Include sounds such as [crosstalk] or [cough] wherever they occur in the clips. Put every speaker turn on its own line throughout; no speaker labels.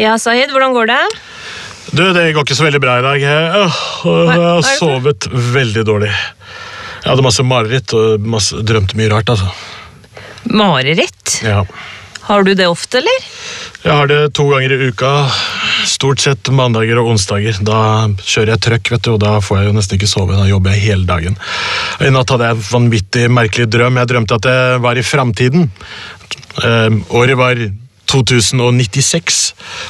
Ja, Sahid, hvordan går det?
Du, det går ikke så veldig bra i dag. Jeg, øh,
er
har sovet veldig dårlig. Jeg hadde masse mareritt og masse, drømte mye rart, altså.
Mareritt?
Ja.
Har du det ofte, eller?
Jeg har det to ganger i uka. Stort sett mandager og onsdager. Da kjører jeg trøkk, vet du, og da får jeg jo nesten ikke sove. Da jobber jeg hele dagen. I natt hadde jeg en vanvittig merkelig drøm. Jeg drømte at jeg var i framtiden. Eh, året var 2096,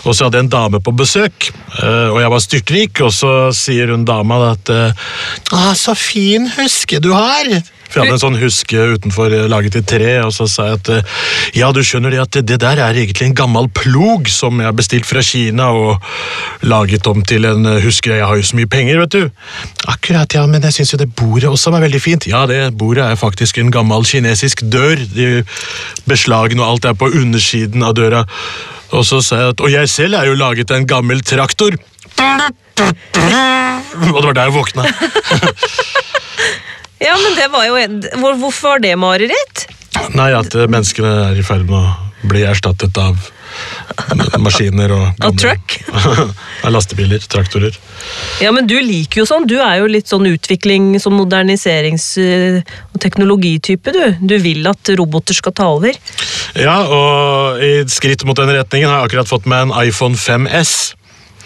og så hadde jeg en dame på besøk. eh, og jeg var styrtrik, og så sier hun dama at ah, 'Så fin huske du har'. For jeg hadde en sånn huske utenfor eh, laget i tre, og så sa jeg at eh, ja, du skjønner det at det der er egentlig en gammel plog som jeg har bestilt fra Kina og laget om til en eh, huske. Jeg har jo så mye penger, vet du. Akkurat, ja, men jeg syns jo det bordet også var veldig fint. Ja, det bordet er faktisk en gammel kinesisk dør. De beslagene og alt er på undersiden av døra. Og så sa jeg at Og jeg selv er jo laget av en gammel traktor. Og det var der jeg våkna. [laughs]
Ja, men det var jo en... Hvor, Hvorfor var det mareritt?
Nei, at eh, menneskene er i ferd med å bli erstattet av maskiner og
Av truck? [laughs]
av lastebiler, traktorer.
Ja, men du liker jo sånn. Du er jo litt sånn utvikling, sånn moderniserings- eh, og teknologitype, du. Du vil at roboter skal ta over.
Ja, og i et skritt mot den retningen har jeg akkurat fått meg en iPhone 5S.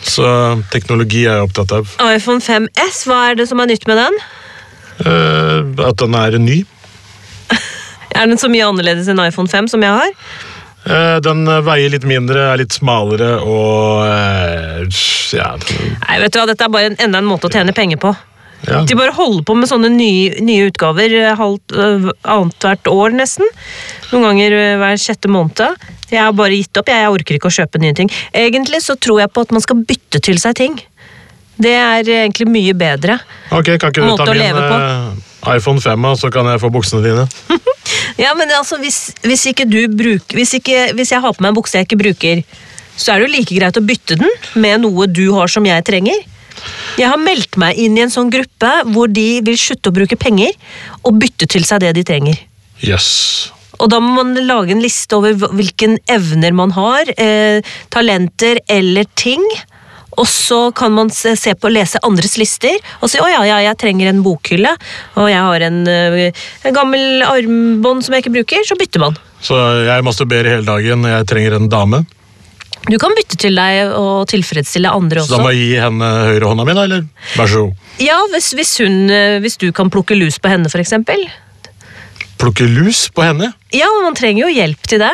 Så teknologi er jeg opptatt av.
iPhone 5S, hva er det som er nytt med den?
Eh, at den er ny. [laughs]
Er den så mye annerledes enn iPhone 5 som jeg har?
Eh, den veier litt mindre, er litt smalere og eh, ja,
Nei, vet du hva, dette er bare en, enda en måte å tjene penger på.
ja.
De bare holder på med sånne nye, nye utgaver halvt, annethvert år, nesten. Noen ganger hver sjette måned. Jeg har bare gitt opp. Jeg, jeg orker ikke å kjøpe nye ting. Egentlig så tror jeg på at man skal bytte til seg ting. Det er egentlig mye bedre.
Ok, kan ikke du ta min eh, iPhone 5, så kan jeg få buksene dine? [laughs]
Ja, men altså, hvis, hvis ikke du bruker hvis, ikke, hvis jeg har på meg en bukse jeg ikke bruker, så er det jo like greit å bytte den med noe du har som jeg trenger. Jeg har meldt meg inn i en sånn gruppe hvor de vil slutte å bruke penger og bytte til seg det de trenger.
Yes.
Og da må man lage en liste over hvilken evner man har, eh, talenter eller ting. Og så kan man se på lese andres lister og si å ja, ja, jeg trenger en bokhylle, og jeg har en, eh, en gammel armbånd som jeg ikke bruker, så bytter man.
Så jeg masturberer hele dagen, jeg trenger en dame.
Du kan bytte til deg og tilfredsstille andre også.
Så da må jeg gi henne høyrehånda mi, da, eller? Vær så god.
Ja, hvis, hvis, hun, eh, hvis du kan plukke lus på henne, eksempel.
Plukke lus på henne?
Ja, man trenger jo hjelp til det.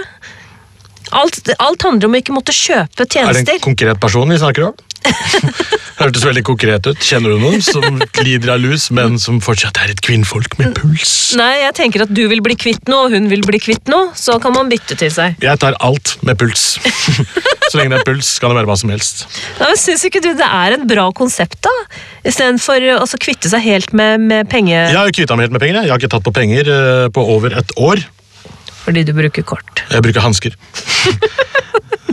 Alt, alt handler om å ikke måtte kjøpe tjenester.
Er det en konkret person vi snakker om? [laughs] Hørtes veldig konkret ut. Kjenner du noen som lider av lus, men som fortsatt er et kvinnfolk med puls?
Nei, jeg tenker at du vil bli kvitt noe, og hun vil bli kvitt noe, så kan man bytte til seg.
Jeg tar alt med puls. [laughs] Så lenge det er puls, kan det være hva som helst.
Nei, men Syns ikke du det er en bra konsept, da? Istedenfor å kvitte seg helt med, med penger
Jeg har jo kvitta meg helt med penger. jeg. Jeg har ikke tatt på penger eh, på over et år.
Fordi du bruker kort.
Jeg bruker hansker.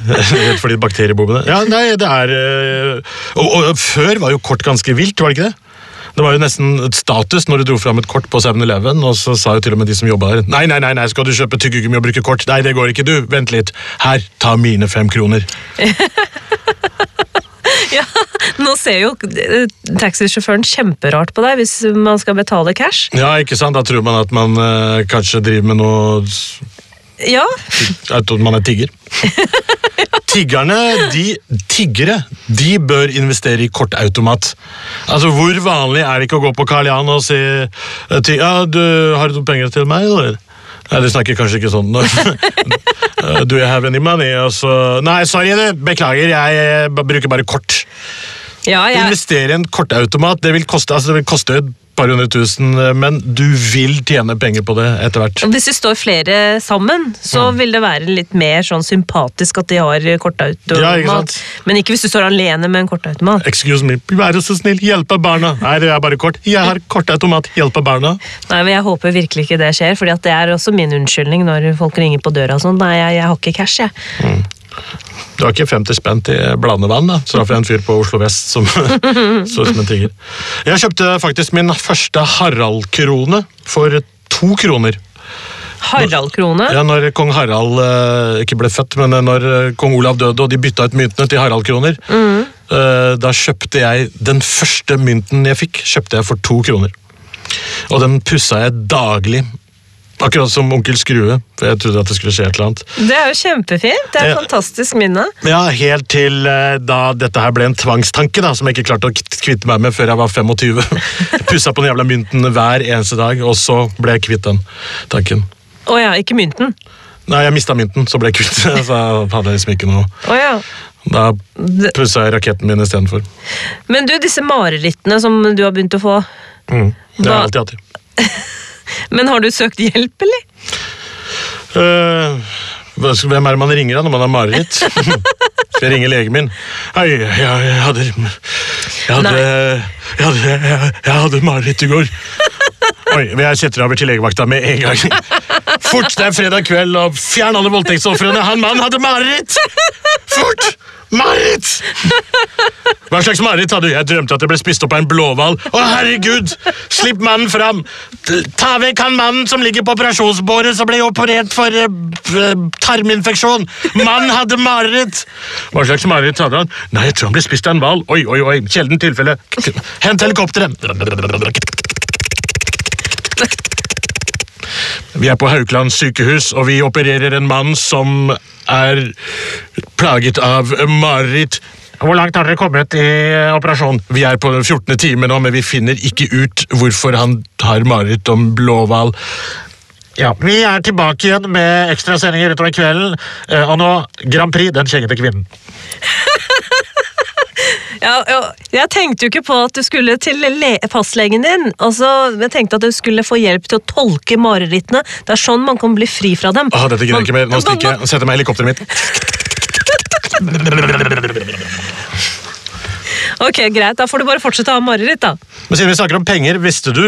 Rett [laughs] fordi det. Ja, nei, det er øh, og, og før var jo kort ganske vilt, var det ikke det? Det var jo nesten et status når du dro fram et kort på 7-Eleven, og så sa jo til og med de som jobba der Nei, nei, nei, nei, skal du kjøpe tyggegummi og bruke kort? Nei, det går ikke, du. Vent litt. Her, ta mine fem kroner. [laughs] [laughs]
Ja, Nå ser jo eh, taxisjåføren kjemperart på deg hvis man skal betale cash.
Ja, ikke sant? Da tror man at man eh, kanskje driver med noe
Ja,
At man er tigger. [laughs] Tiggerne, de tiggere, de bør investere i kortautomat. Altså, Hvor vanlig er det ikke å gå på Karl Jan og si eh, ja, du, 'Har du noen penger til meg?' eller? Nei, De snakker kanskje ikke sånn. 'Do you have any money?' Altså, Nei, sorry, du. Beklager, jeg eh, bruker bare kort.
ja jeg,
Investere i en kortautomat, det vil koste, altså, det vil koste par hundre tusen, eh, men du vil tjene penger på det etter hvert.
hvis vi står flere sammen, så vil det være litt mer sånn sympatisk at de har
Ja, ikke
kortautomat.
sant?
Men ikke hvis du står alene med en kortautomat.
Excuse me, vær så snill, hjelpe barna. Nei, det er bare kort. Jeg har kortautomat, hjelpe barna.
Nei, men Jeg håper virkelig ikke det skjer, for det er også min unnskyldning når folk ringer på døra. og sånn. Nei, jeg, jeg har ikke cash, jeg.
Du har ikke 50 spenn til blandevann, da? Så da får jeg en fyr på Oslo vest som [laughs] så ut som en tigger. Jeg kjøpte faktisk min første Harald-krone for to kroner.
Harald-krone?
Ja, når kong Harald eh, ikke ble født, men når eh, kong Olav døde og de bytta ut myntene til Harald-kroner, mm. da kjøpte jeg den første mynten jeg fikk, kjøpte jeg for to kroner. Og den pussa jeg daglig. Akkurat som onkel Skrue, for jeg trodde at det skulle skje et eller annet.
Det er jo kjempefint. Det er et fantastisk minne.
Ja, Helt til eh, da dette her ble en tvangstanke, da, som jeg ikke klarte å kvitte meg med før jeg var 25. [laughs] Pussa på den jævla mynten hver eneste dag, og så ble jeg kvitt den tanken.
Å ja, ikke mynten.
Nei, jeg mista mynten, så ble jeg kvitt. [laughs] Så hadde jeg liksom ikke noe
Oh ja.
Da pussa jeg raketten min istedenfor.
Men du, disse marerittene som du har begynt å få,
Mm. Det har jeg alltid hatt. [laughs]
men har du søkt hjelp, eller?
Uh, hvem er det man ringer da når man har mareritt? [laughs] Skal jeg ringe legen min? Hei, jeg, jeg hadde Jeg hadde, jeg hadde, jeg, jeg hadde mareritt i går. Oi, Jeg setter over til legevakta med en gang. Fort, det er fredag kveld, og fjern alle voldtektsofrene. Han mannen hadde mareritt! Fort! Mareritt! Hva slags mareritt hadde du? Jeg drømte at jeg ble spist opp av en blåhval. Å, herregud! Slipp mannen fram! Ta vekk han mannen som ligger på operasjonsbordet som ble operert for uh, tarminfeksjon! Mannen hadde mareritt! Hva slags mareritt hadde han? Nei, jeg tror han ble spist av en hval. Oi, oi, oi, sjeldent tilfelle. Hent helikopteret! Vi er på Haukeland sykehus, og vi opererer en mann som er plaget av mareritt. Hvor langt har dere kommet i operasjonen? Vi er på den 14. time nå, men vi finner ikke ut hvorfor han har mareritt om blåhval. Ja, Vi er tilbake igjen med ekstrasendinger utover kvelden. Eh, Og nå Grand Prix, den skjeggete kvinnen.
Ja, jeg tenkte jo ikke på at du skulle til le fastlegen din. Altså, jeg tenkte at du skulle få hjelp til å tolke marerittene. Det er sånn man kan bli fri fra dem.
Ah, dette gidder jeg ikke mer. Nå stikker jeg og setter meg i helikopteret mitt.
Ok, greit, Da får du bare fortsette å ha mareritt, da.
Men siden vi snakker om penger, visste du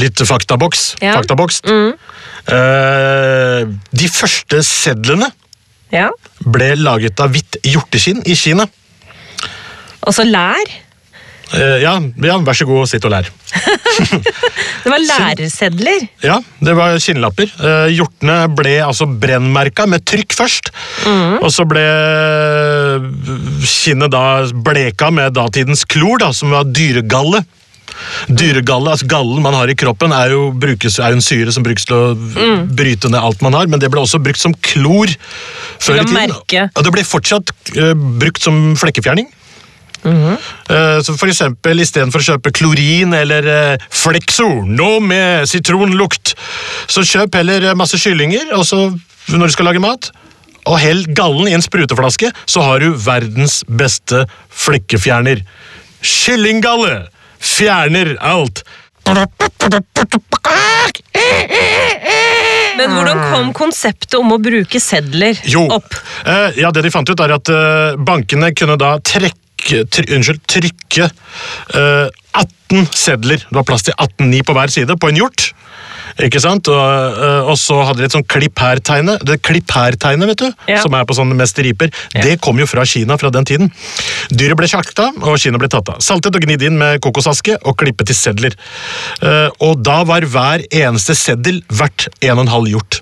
litt faktaboks?
Ja.
Faktaboks. Eh, de første sedlene
Ja.
ble laget av hvitt hjorteskinn i Kina.
Altså lær.
Eh, ja, ja, vær så god, sitt og lær. [laughs]
Det var lærersedler.
Ja, det var skinnlapper. Eh, hjortene ble altså brennmerka med trykk først. Og så ble kinnet da bleka med datidens klor, da, som var dyregalle. Dyregalle, altså Gallen man har i kroppen, er jo, brukes, er jo en syre som brukes til å bryte ned alt man har, men det ble også brukt som klor før i tiden.
merke.
Og det ble fortsatt uh, brukt som flekkefjerning. Eh, Så for eksempel Istedenfor å kjøpe klorin eller uh, Flexor, nå med sitronlukt, så kjøp heller eh, masse kyllinger og så, når du skal lage mat. Og hell gallen i en spruteflaske, så har du verdens beste flekkefjerner. Kyllinggalle fjerner alt.
Men hvordan kom konseptet om å bruke sedler
Jo,
opp?
eh, ja, det de fant ut er at eh, bankene kunne da trekke, try, unnskyld, trykke uh, 18 sedler. Det var plass til 18-9 på hver side på en hjort. Ikke sant? Og, eh, og så hadde de et sånn klipp her-tegne, det klipp her-tegnet, vet du,
Ja.
som er på sånne med striper. Det kom jo fra Kina fra den tiden. Dyret ble sjakta, og Kina ble tatt av. Saltet og gnidd inn med kokosaske og klippet til sedler. Eh, og da var hver eneste seddel verdt 1,5 hjort.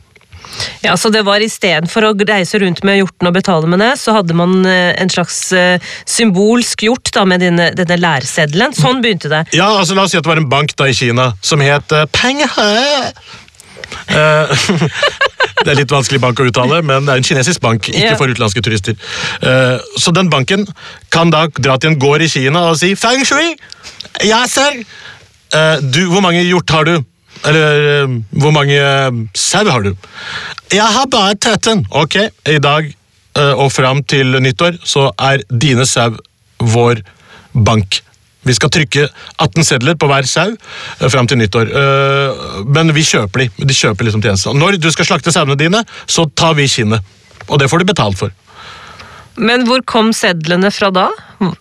Ja, så det var Istedenfor å reise rundt med hjorten og betale med det, så hadde man eh, en slags eh, symbolsk hjort da, med denne, denne lærseddelen. Sånn begynte det.
Ja, altså La oss si at det var en bank da i Kina som het uh. Eh, [laughs] det er litt vanskelig bank å uttale, men det er en kinesisk bank, ikke for utenlandske turister. Så den banken kan da dra til en gård i Kina og si Feng shui! Ja, sir! Du, hvor mange hjort har du? Eller eh, hvor mange uh, sau har du? Jeg har bare 13. Ok, i dag eh, og fram til nyttår så er dine sau vår bank. Vi skal trykke 18 sedler på hver sau eh, fram til nyttår. Eh, men vi kjøper de. De kjøper liksom tjenesten. Når du skal slakte sauene dine, så tar vi kinnet. Og det får du betalt for.
Men hvor kom sedlene fra da?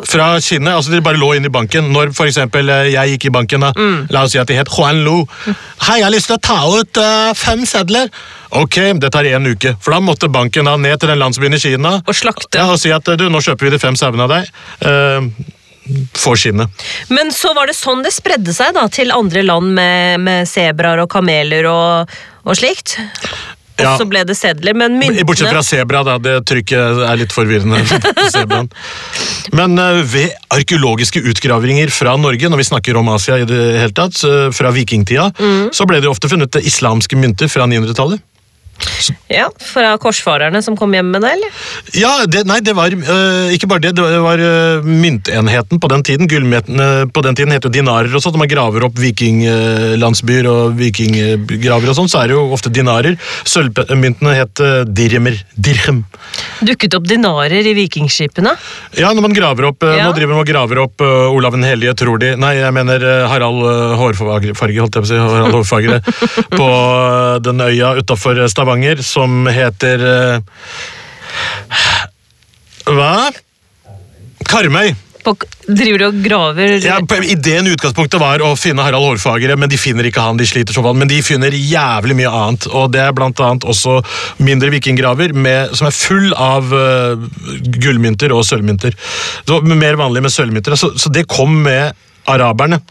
Fra Kina. altså De bare lå inn i banken. Når for eksempel, eh, jeg gikk i banken, da, la oss si at de het Juan Lu. [laughs] Hei, jeg har lyst til å ta ut uh, fem sedler. Ok, det tar én uke. For da måtte banken da ned til den landsbyen i Kina
Og slakte.
ja, og si at eh, du, nå kjøper vi de fem sauene av deg. Uh, for skinnet.
Men så var det sånn det spredde seg da, til andre land med, med sebraer og kameler og, og slikt? Og
Ja.
så ble det sedler. Men myntene
Bortsett fra sebra, da. Det trykket er litt forvirrende. [laughs] Men eh, ved arkeologiske utgravinger fra Norge, når vi snakker om Asia i det hele tatt, eh, fra vikingtida,
Mm.
så ble det ofte funnet islamske mynter fra 900-tallet.
Ja, Fra korsfarerne som kom hjem med det, eller?
Ja, det, nei, det var øh, ikke bare det. Det var øh, myntenheten på den tiden. Gullmyntene på den tiden het jo dinarer og sånt. Når man graver opp vikinglandsbyer og vikinggraver og sånn, så er det jo ofte dinarer. Sølvmyntene het dirhemer. Dirhem.
Dukket opp dinarer i vikingskipene.
Ja, når man graver opp
Ja.
Nå driver man og graver opp Olav den hellige, tror de Nei, jeg mener Harald Hårfarge, holdt jeg på å si. Harald Hårfagre. [laughs] på den øya utafor Stavanger som heter øh, Hva? Karmøy.
På, driver du og graver
Ja, ideen i utgangspunktet var å finne Harald Hårfagre, men de finner ikke han, de sliter sånn. Men de finner jævlig mye annet, og det er blant annet også mindre vikinggraver med, som er full av uh, gullmynter og sølvmynter. Det var mer vanlig med sølvmynter, så, så det kom med araberne.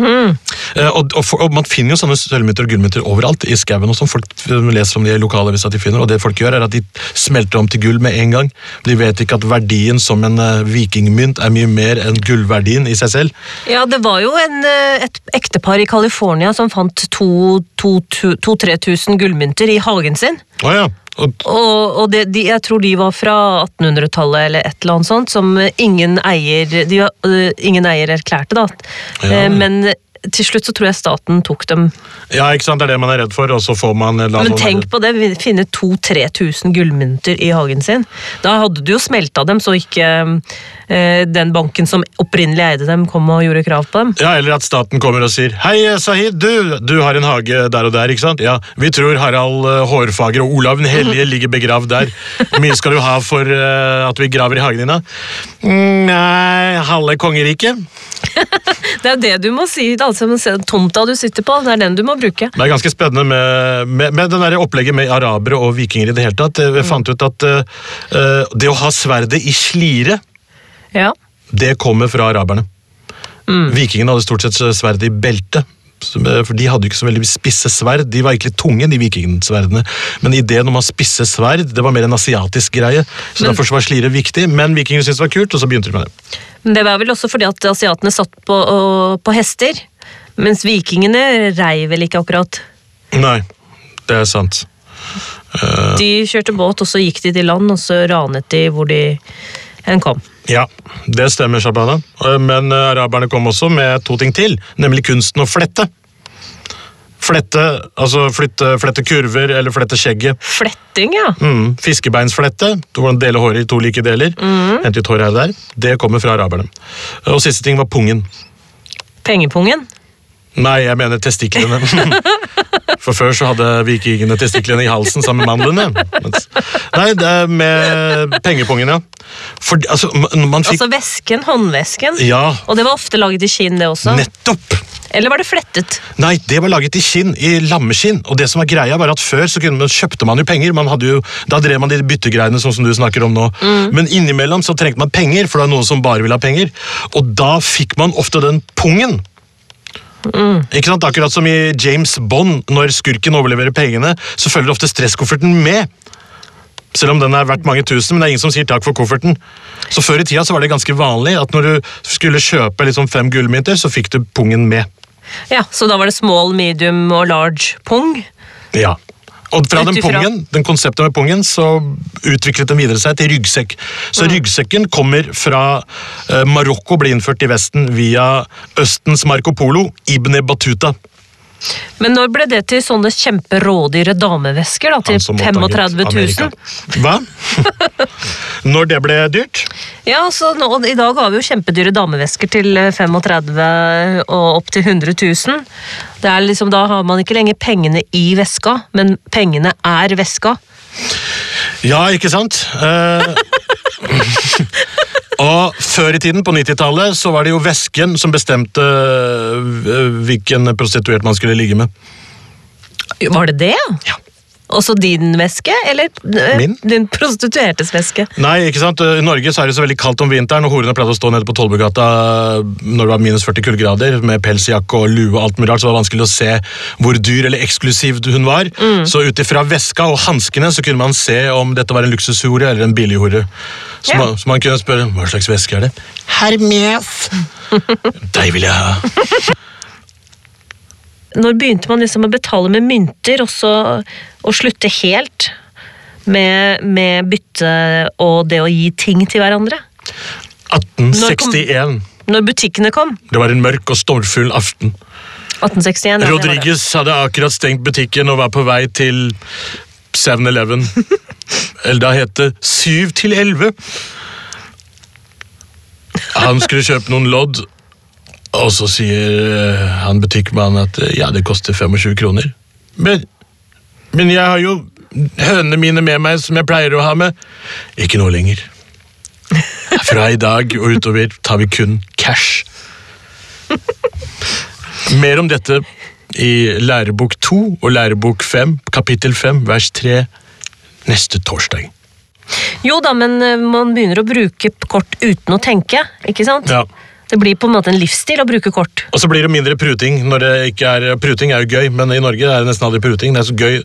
Eh, og, og, og Man finner jo sånne sølvmynter og gullmynter overalt i skauen. sånn. Folk leser om de i lokalavisa de finner, og det folk gjør er at de smelter om til gull med en gang. De vet ikke at verdien som en uh, vikingmynt er mye mer enn gullverdien i seg selv.
Ja, det var jo en, eh, et ektepar i California som fant 2000-3000 gullmynter i hagen sin.
Oh, ja. Og,
Og, det, de, jeg tror de var fra 1800-tallet eller et eller annet sånt, som ingen eier, de, øh, ingen eier erklærte, da.
Ja.
Eh, Men til slutt så tror jeg staten tok dem.
ja, ikke sant, det er det man er redd for, og så får man
Men
sånn-
tenk på det, vi finner 2000-3000 gullmynter i hagen sin. Da hadde du jo smelta dem, så ikke eh, den banken som opprinnelig eide dem, kom og gjorde krav på dem.
Ja, Eller at staten kommer og sier Hei, Sahid, du, du har en hage der og der, ikke sant? Ja, Vi tror Harald eh, Hårfager og Olav den hellige ligger begravd der. Hvor mye skal du ha for eh, at vi graver i hagen din, da? Mm, nei, halve kongeriket. [laughs]
Det er jo det du må si, altså, se, tomta du sitter på, det er den du må bruke.
Det er ganske spennende med, med, med den der opplegget med arabere og vikinger i det hele tatt. Jeg fant ut at eh, det å ha sverdet i slire,
Ja.
det kommer fra araberne. Vikingene hadde stort sett sverdet i beltet. eh, For De hadde jo ikke så veldig spisse sverd. De var egentlig tunge, de vikingsverdene. Men ideen om å ha spisse sverd det var mer en asiatisk greie. så
Men-
Derfor så var slire viktig, men vikingene syntes det var kult, og så begynte de med det.
Men det var vel også fordi at asiatene satt på, på hester, mens vikingene rei vel ikke akkurat.
Nei, det er sant.
De kjørte båt, og så gikk de til land, og så ranet de hvor de hen kom.
Ja, det stemmer, Shabana. Eh, Men eh, araberne kom også med to ting til, nemlig kunsten å flette. Flette, altså flytte, flette kurver eller flette skjegget.
Fletting, ja.
Mm, fiskebeinsflette, Hvordan dele håret i to like deler. Hente ut håret her og der. Det kommer fra araberne. Og siste ting var pungen.
Pengepungen.
Nei, jeg mener testiklene. [laughs] For før så hadde vikingene testiklene i halsen sammen med mandlene. Nei, det er med pengepungen, ja. For altså, fikk
Altså vesken, håndvesken.
Ja,
Og det var ofte laget i skinn, det også.
nettopp!
Eller var det flettet?
Nei, det var laget i skinn, i lammeskinn. Og det som var greia var at Før så man, kjøpte man jo penger. Man jo, da drev man de byttegreiene sånn som du snakker om nå. Men innimellom så trengte man penger, for det var noen som bare ville ha penger. Og da fikk man ofte den pungen. Ikke sant? Akkurat som i James Bond, når skurken overleverer pengene, så følger ofte stresskofferten med. Selv om den er verdt mange tusen, men det er ingen som sier takk for kofferten. Så Før i tida så var det ganske vanlig at når du skulle kjøpe liksom fem gullmynter, så fikk du pungen med.
Ja, Så da var det small, medium og large pung?
Ja. Og fra den pungen, den konseptet med pungen så utviklet den videre seg til ryggsekk. Så ryggsekken kommer fra eh, Marokko, ble innført i Vesten via Østens Marco Polo, Ibn Batuta.
Men når ble det til sånne kjemperådyre damevesker? da, Til
Han som oppdaget
35 000?
Hva? [laughs] Når det ble dyrt?
Ja, så nå, I dag har vi jo kjempedyre damevesker til eh, 35 og opp til 100 000. Det er liksom, da har man ikke lenger pengene i veska, men pengene er veska.
Ja, ikke sant? Eh, [laughs] og før i tiden, på 90-tallet, så var det jo vesken som bestemte eh, hvilken prostituert man skulle ligge med.
Var det det?
Ja.
Også din væske, eller eh,
Min?
din prostituertes væske?
Nei, ikke sant? I Norge så er det så veldig kaldt om vinteren, og horene pleide å stå nede på Tollbugata når det var minus 40 kuldegrader, med pelsjakke og lue og alt mulig rart, så det var vanskelig å se hvor dyr eller eksklusiv hun var. Så ut ifra veska og hanskene så kunne man se om dette var en luksushore eller en billighore. Så,
Ja.
man, så man kunne spørre hva slags væske er det? Hermes! Deg vil jeg ha. [laughs]
Når begynte man liksom å betale med mynter, og så å slutte helt med, med bytte og det å gi ting til hverandre?
1861.
Når butikkene kom.
Det var en mørk og stormfull aften.
1861. ja.
Rodriguez hadde akkurat stengt butikken og var på vei til 7-Eleven. [laughs] Eller da het det 7 til 11. Han skulle kjøpe noen lodd, og så sier eh, han butikkmannen at eh, ja, det koster 25 kroner. Men, men jeg har jo hønene mine med meg som jeg pleier å ha med. Ikke nå lenger. [laughs] Fra i dag og utover tar vi kun cash. Mer om dette i lærebok 2 og lærebok 5, kapittel 5, vers 3, neste torsdag.
Jo da, men eh, man begynner å bruke kort uten å tenke, ikke sant?
Ja.
Det blir på en måte en livsstil å bruke kort.
Og så blir det mindre pruting. når det ikke er, Pruting er jo gøy, men i Norge er det nesten aldri pruting. Det er så gøy.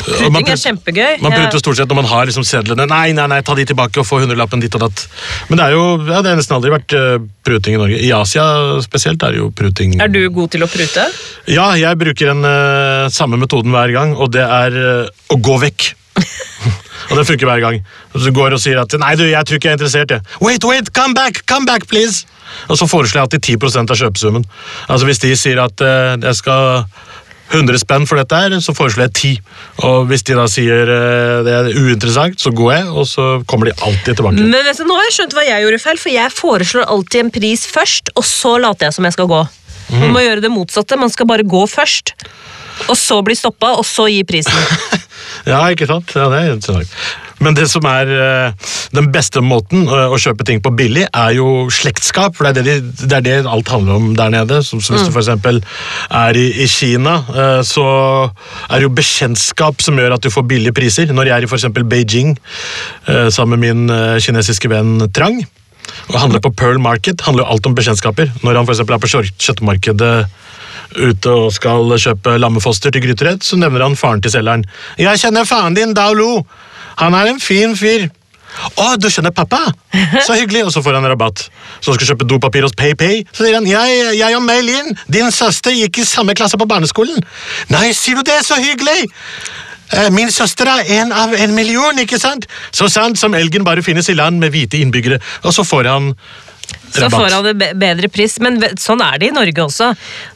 Pruting man
er kjempegøy.
Man pruter stort sett når man har liksom sedlene. Nei, nei, nei, ta de tilbake og få hundrelappen ditt og datt. Men det er jo, ja, det har nesten aldri vært eh, pruting i Norge. I Asia spesielt er det jo pruting.
Er du god til å prute?
Ja, jeg bruker den uh, samme metoden hver gang, og det er uh, å gå vekk. [laughs] og det funker hver gang. Du så går og sier at 'nei, du, jeg tror ikke jeg er interessert'. Jeg. Wait, wait, come back, come back, please! Og så foreslår jeg alltid 10% av kjøpesummen. Altså Hvis de sier at eh, jeg skal 100 spenn for dette her, så foreslår jeg 10. Og hvis de da sier eh, det er uinteressant, så går jeg, og så kommer de alltid tilbake.
Men vet du, nå har jeg skjønt hva jeg gjorde feil, for jeg foreslår alltid en pris først, og så later jeg som jeg skal gå. Man må gjøre det motsatte, man skal bare gå først. Og så bli stoppa, og så gi prisen. [laughs]
Ja, ikke sant? Ja, det er interessant. Men det som er eh, den beste måten eh, å kjøpe ting på billig, er jo slektskap. For det er det, de, det, er det alt handler om der nede. Så, hvis du f.eks. er i, i Kina, eh, så er det jo bekjentskap som gjør at du får billige priser. Når jeg er i f.eks. Beijing sammen med min kinesiske venn Trang, og handler på Pearl Market, handler jo alt om bekjentskaper. Når han for er på kjøttmarkedet ute og skal kjøpe lammefoster til gryterett, så nevner han faren til selgeren. 'Jeg kjenner faren din, Dao Lu. Han er en fin fyr.' 'Å, du kjenner pappa? Så hyggelig.' Og så får han rabatt. Så skal kjøpe dopapir hos PayPay. Så sier han 'Jeg, jeg og May-Lin, din søster, gikk i samme klasse på barneskolen.' 'Nei, sier du det? Så hyggelig!' Eh, Min søster er en av en million, ikke sant? Så sant som elgen bare finnes i land med hvite innbyggere. Og så får han
Så får han en bedre pris. Men sånn er det i Norge også.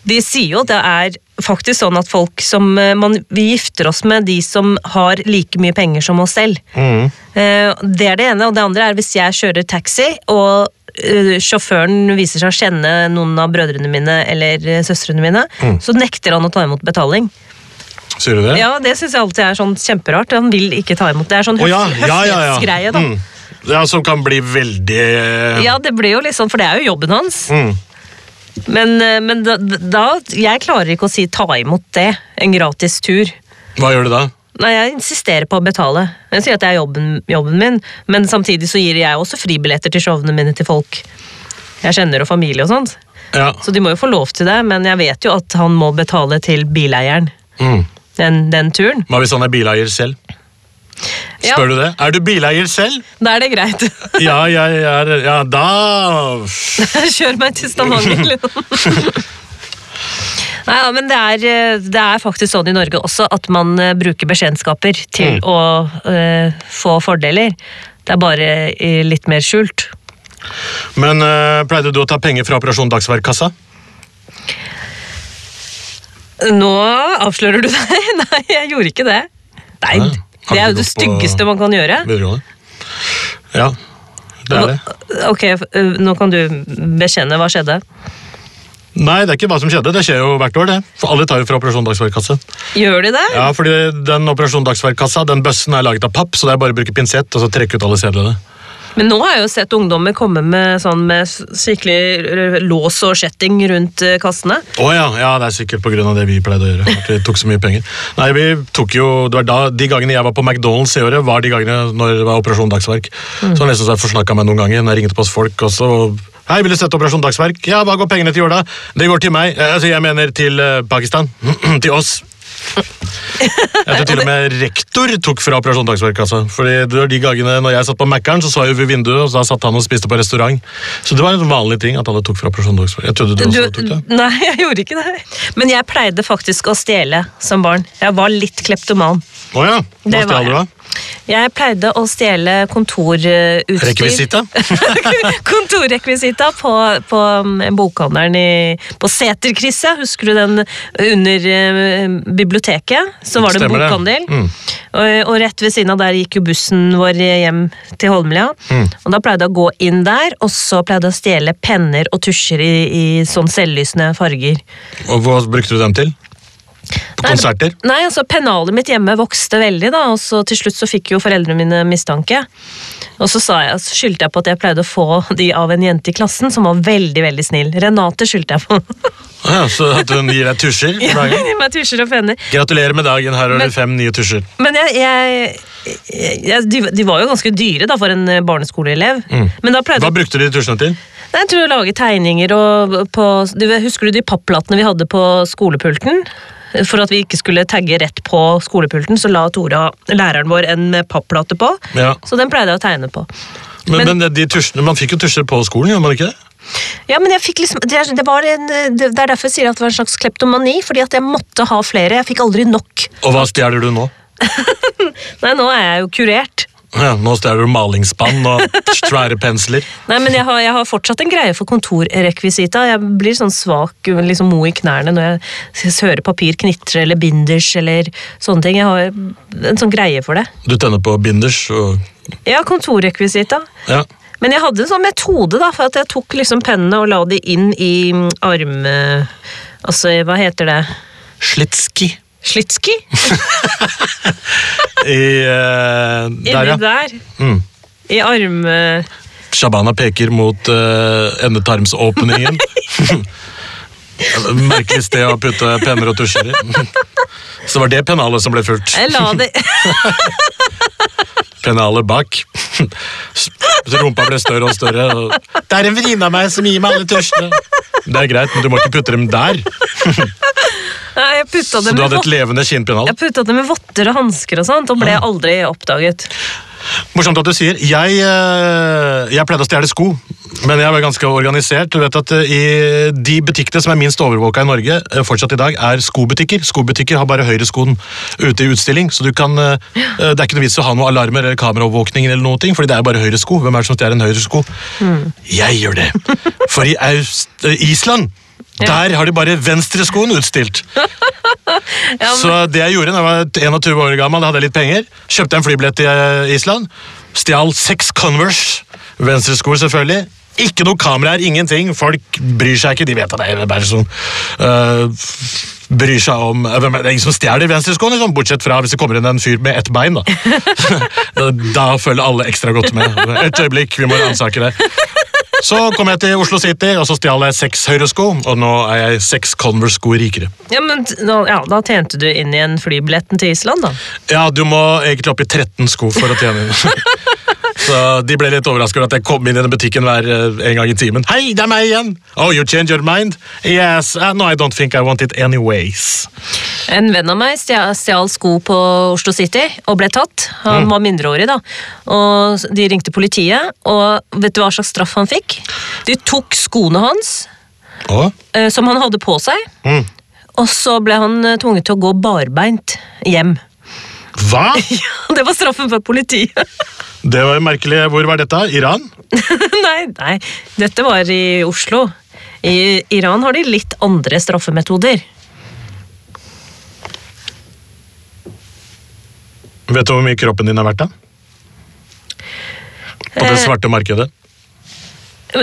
De sier jo at det er faktisk sånn at folk som eh, man, Vi gifter oss med de som har like mye penger som oss selv.
Mm.
Eh, Det er det ene. Og det andre er hvis jeg kjører taxi, og eh, sjåføren viser seg å kjenne noen av brødrene mine eller søstrene mine,
Mm.
så nekter han å ta imot betaling.
Sier du det?
Ja, Det syns jeg alltid er sånn kjemperart. Han vil ikke ta imot. Det er sånn høf
ja, ja, ja, ja.
høflighetsgreie, da.
Mm. Ja, Som kan bli veldig eh,
Ja, det blir jo litt sånn, for det er jo jobben hans.
Mm.
Men, eh, men da, da Jeg klarer ikke å si ta imot det. En gratis tur.
Hva gjør du da?
Nei, Jeg insisterer på å betale. Jeg sier at det er jobben, jobben min, men samtidig så gir jeg også fribilletter til showene mine til folk jeg kjenner og familie og sånt.
Ja.
Så de må jo få lov til det, men jeg vet jo at han må betale til bileieren
Mm.
den, den turen.
Hva hvis han er bileier selv?
Ja,
Spør du det? Er du bileier selv?
da er det greit. [laughs]
Ja, jeg er Ja, da [laughs]
Kjør meg til Stavanger. liksom. [laughs] Nei, ja, men det er, eh, det er faktisk sånn i Norge også at man eh, bruker beskjedenskaper til
Mm.
å uh, få fordeler. Det er bare litt mer skjult.
Men uh, pleide du å ta penger fra Operasjon Dagsverkkassa?
Nå avslører du deg. Nei, jeg gjorde ikke det. Nei,
Hæ?
Det er jo det styggeste man kan gjøre.
Ja, det er det.
Ok, nå kan du bekjenne. Hva skjedde?
Nei, det er ikke hva som skjedde. Det skjer jo hvert år, det. For alle tar jo fra Operasjon Dagsverkkasse.
Gjør de det?
Ja, fordi den Operasjon Dagsverkkassa, den bøssen er laget av papp, så det er bare å bruke pinsett og så trekke ut alle sedlene.
Men nå har jeg jo sett ungdommer komme med sånn med skikkelig lås og kjetting rundt eh, kassene.
Å ja, ja, det er sikkert pga. det vi pleide å gjøre. At vi tok så mye penger. Nei, vi tok jo, det var da, De gangene jeg var på McDonald's i året, var de gangene når det var Operasjon Dagsverk. Så han nesten så jeg forsnakka meg noen ganger når jeg ringte på oss folk. og. Hei, vil du sette Operasjon Dagsverk? Ja, hva går pengene til jorda? Det går til meg. Eh, Altså, jeg mener til eh, Pakistan. [clears throat] til oss. Jeg tror til og med rektor tok fra Operasjon Dagsverk. Altså. Fordi de gangene når jeg satt på Mækkern, så så jeg over vinduet, og da satt han og spiste på restaurant. Så det var en vanlig ting at alle tok fra Operasjon Dagsverk. Jeg trodde du også tok det.
nei, jeg gjorde ikke det. Men jeg pleide faktisk å stjele som barn. Jeg var litt kleptoman.
Å ja. Hva
Det var
stjal du, da?
Jeg pleide å stjele kontorutstyr.
Rekvisita? [laughs]
Kontorrekvisita på, på um, bokhandelen i, på Seterkrysset. Husker du den under eh, biblioteket? Så var det en
bokhandel. det. Mm.
Og, og rett ved siden av der gikk jo bussen vår hjem til Holmlia.
Mm.
Og da pleide jeg å gå inn der, og så pleide jeg å stjele penner og tusjer i, i sånn selvlysende farger.
Og hva brukte du dem til? På
Nei,
konserter?
Nei, altså Pennalet mitt hjemme vokste veldig, da, og så til slutt så fikk jo foreldrene mine mistanke. Og så, sa jeg, så skyldte jeg på at jeg pleide å få de av en jente i klassen som var veldig veldig snill. Renate skyldte jeg på.
Ja, så at hun gir deg tusjer? [laughs]
Ja,
dagen?
Gi meg tusjer og penner.
Gratulerer med dagen, her har du fem nye tusjer.
Men jeg, jeg, jeg de, de var jo ganske dyre da for en eh, barneskoleelev. Men da pleide
Hva brukte de tusjene til?
Nei, jeg tror å lage tegninger og på du, Husker du de papplatene vi hadde på skolepulten? For at vi ikke skulle tagge rett på skolepulten, så la Tora, læreren vår, en papplate på.
Ja.
Så den pleide jeg å tegne på.
Men,
Men-
men de tusjene, Man fikk jo tusjer på skolen, gjorde man ikke det?
Ja, men jeg fikk liksom, det, er, det, var en, det er derfor jeg sier at det var en slags kleptomani, fordi at jeg måtte ha flere. Jeg fikk aldri nok.
Og hva stjeler du nå? [laughs]
Nei, nå er jeg jo kurert.
Ja, nå stjeler du malingsspann og svære pensler. [laughs]
Nei, men jeg har, jeg har fortsatt en greie for kontorrekvisita. Jeg blir sånn svak, liksom mo i knærne når jeg hører papir knitre eller binders eller sånne ting. Jeg har en sånn greie for det.
Du tenner på binders og
Ja, kontorrekvisita.
Ja.
Men jeg hadde en sånn metode, da, for at jeg tok liksom pennene og la de inn i mm, arm... Altså, hva heter det?
Slitski.
Slitski? [laughs]
I
uh,
Der, ja.
der.
Mm.
I arm...
Shabana peker mot uh, endetarmsåpningen. [laughs] [laughs] Merkelig sted å putte penner og tusjer i. Så var det pennalet som ble fulgt.
Jeg la det
Pennalet bak. Så rumpa ble større og større. Og det er en venninne av meg som gir meg alle tusjene. Det er greit, men du må ikke putte dem der.
Nei, jeg putta
Så du hadde et levende skinnpennal?
jeg putta det med votter og hansker og sånt, og ble aldri oppdaget.
Morsomt at du sier. Jeg, eh, jeg pleide å stjele sko, men jeg var ganske organisert. Du vet at eh, i De butikkene som er minst overvåka i Norge eh, fortsatt i dag, er skobutikker. Skobutikker har bare høyreskoen ute i utstilling, så du kan, det er ikke noe vits å ha noen alarmer eller kameraovervåkning, eller noe, fordi det er bare høyresko. Hvem er det som stjeler en høyresko? Jeg gjør det. For i Aust eh, Island der har de bare venstreskoen utstilt. [laughs]
Ja, men,
Så det jeg gjorde da jeg var 21 år gammel, hadde jeg litt penger, kjøpte en flybillett til eh, Island, stjal seks Converse, venstresko selvfølgelig, ikke noe kameraer, ingenting, folk bryr seg ikke, de vet at det er bare sånn, øh, bryr seg om, er det er ingen som stjeler venstreskoen, liksom, bortsett fra hvis det kommer inn en fyr med ett bein da. [laughs] Da følger alle ekstra godt med. Et øyeblikk, vi må ransake det. Så kom jeg til Oslo City, og så stjal jeg seks høyresko, og nå er jeg seks Converse-sko rikere.
ja, men ja, da tjente du inn igjen flybilletten til Island, da.
Ja, du må egentlig opp i 13 sko for å tjene inn. [laughs] Så de ble litt overrasket over at jeg kom inn i denne butikken hver eh, en gang i timen. Hei, det er meg igjen! Oh, you change your mind? Yes, uh, no, I don't think I want it anyways.
En venn av meg stjal, sko på Oslo City og ble tatt. Han var mindreårig, da. Og de ringte politiet, og vet du hva slags straff han fikk? De tok skoene hans, eh, som han hadde på seg,
Mm.
og så ble han eh, tvunget til å gå barbeint hjem.
Hva? [laughs]
Ja, Det var straffen for politiet. [laughs]
Det var jo merkelig. Hvor var dette? Iran? [laughs]
nei, nei, dette var i Oslo. I Iran har de litt andre straffemetoder.
Vet du hvor mye kroppen din er verdt, da? På det
Eh.
svarte markedet?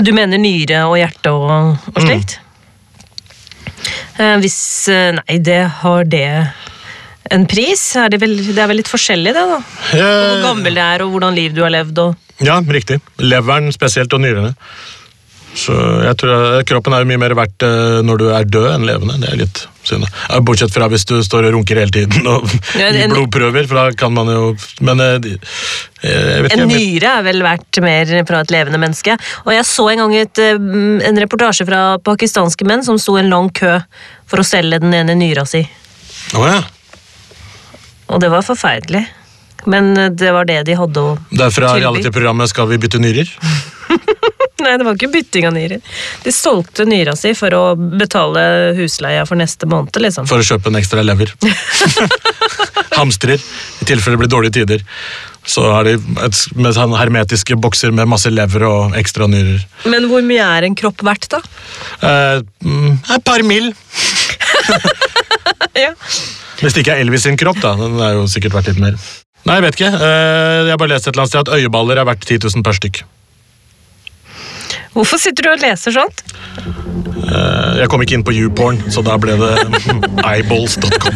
Du mener nyre og hjerte og, og slikt? Mm. hvis eh, Nei, det har det en pris? Er det, vel, det er vel litt forskjellig, det, da? Hvor
Eh,
gammel det er, og hvordan liv du har levd. og...
Ja, riktig. Leveren spesielt, og nyrene. Så jeg tror Kroppen er jo mye mer verdt eh, når du er død enn levende. Det er litt synd. Bortsett fra hvis du står og runker hele tiden og
Ja,
blodprøver, for da kan man jo Men eh, jeg vet
En
ikke.
nyre er vel verdt mer fra et levende menneske. Og jeg så en gang et, en reportasje fra pakistanske menn som sto i en lang kø for å selge den ene nyra si.
Oh, ja.
Og det var forferdelig. Men eh, det var det de hadde å Tilby.
reality-programmet Skal vi bytte nyrer? [laughs]
Nei, det var ikke bytting av nyrer. De solgte nyra si for å betale husleia for neste måned, liksom.
For å kjøpe en ekstra lever. [laughs] Hamstrer, i tilfelle det blir dårlige tider. Så har de et, med hermetiske bokser med masse lever og ekstra nyrer.
Men hvor mye er en kropp verdt, da?
Eh, mm, et par mil. [laughs] [laughs]
ja.
Hvis det ikke er Elvis sin kropp, da. Den er jo sikkert verdt litt mer. Nei, jeg vet ikke. Eh, jeg har bare lest et eller annet sted at øyeballer er verdt 10 000 per stykk.
Hvorfor sitter du og leser sånt?
Eh, jeg kom ikke inn på YouPorn, så da ble det [laughs] eyeballs.com.